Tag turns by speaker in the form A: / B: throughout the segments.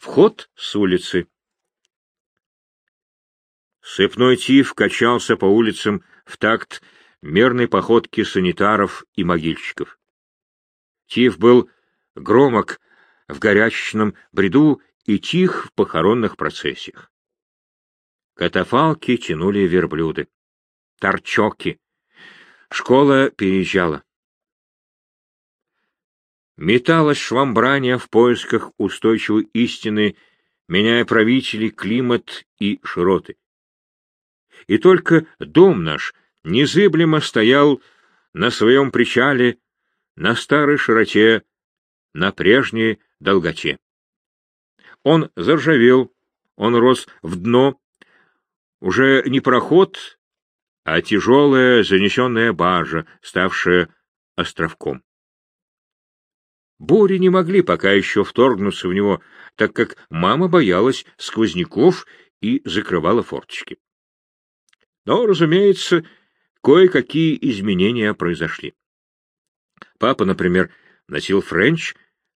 A: вход с улицы. Сыпной тиф качался по улицам в такт мерной походки санитаров и могильщиков. Тиф был громок в горячечном бреду и тих в похоронных процессиях. Катафалки тянули верблюды. Торчоки. Школа переезжала. Металась швамбрания в поисках устойчивой истины, меняя правителей, климат и широты. И только дом наш незыблемо стоял на своем причале, на старой широте, на прежней долготе. Он заржавел, он рос в дно, уже не проход, а тяжелая занесенная баржа, ставшая островком. Бури не могли пока еще вторгнуться в него, так как мама боялась сквозняков и закрывала форточки. Но, разумеется, кое-какие изменения произошли. Папа, например, носил френч,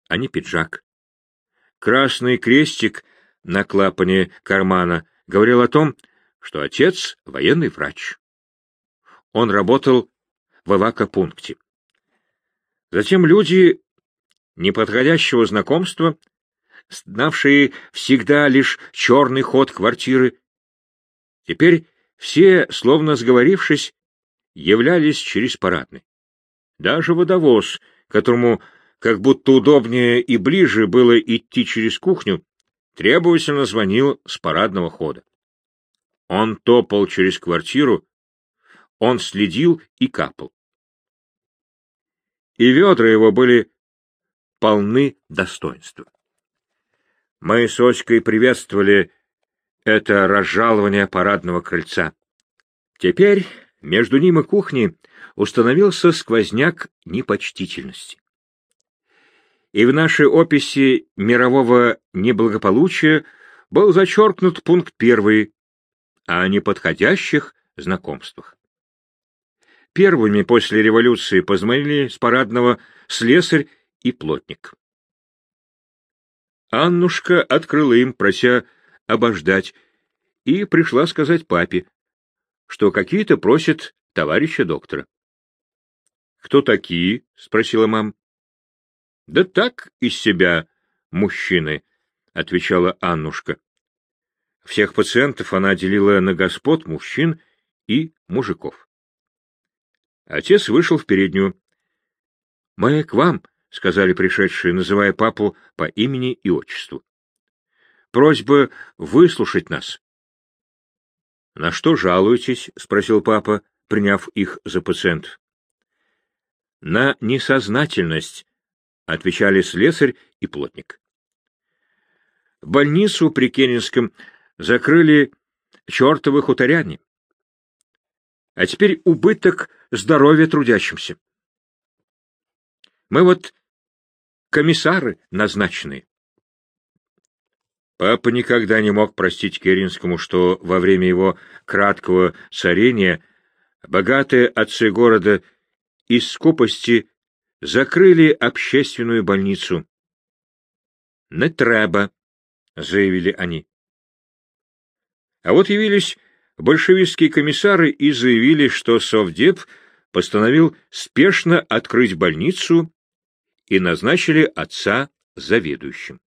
A: а не пиджак. Красный крестик на клапане кармана говорил о том, что отец — военный врач. Он работал в эвакопункте. Затем люди неподходящего знакомства, знавшие всегда лишь черный ход квартиры, теперь все, словно сговорившись, являлись через парадный. Даже водовоз, которому как будто удобнее и ближе было идти через кухню, требовательно звонил с парадного хода. Он топал через квартиру, он следил и капал. И ведра его были полны достоинства. Мы с Оськой приветствовали это разжалование парадного крыльца. Теперь между ним и кухней установился сквозняк непочтительности. И в нашей описи мирового неблагополучия был зачеркнут пункт первый о неподходящих знакомствах. Первыми после революции позвонили с парадного слесарь и плотник. Аннушка открыла им, прося обождать, и пришла сказать папе, что какие-то просят товарища доктора. — Кто такие? — спросила мам. — Да так из себя мужчины, — отвечала Аннушка. Всех пациентов она делила на господ, мужчин и мужиков. Отец вышел в переднюю. — Мы к вам, — сказали пришедшие, называя папу по имени и отчеству. — Просьба выслушать нас. — На что жалуетесь? — спросил папа, приняв их за пациент. — На несознательность, — отвечали слесарь и плотник. Больницу при Кенинском закрыли чертовы хуторяне. А теперь убыток здоровья трудящимся. Мы вот комиссары назначенные. Папа никогда не мог простить Керенскому, что во время его краткого царения богатые отцы города из скупости закрыли общественную больницу. «Не треба», — заявили они. А вот явились большевистские комиссары и заявили, что Совдеп постановил спешно открыть больницу и назначили отца заведующим.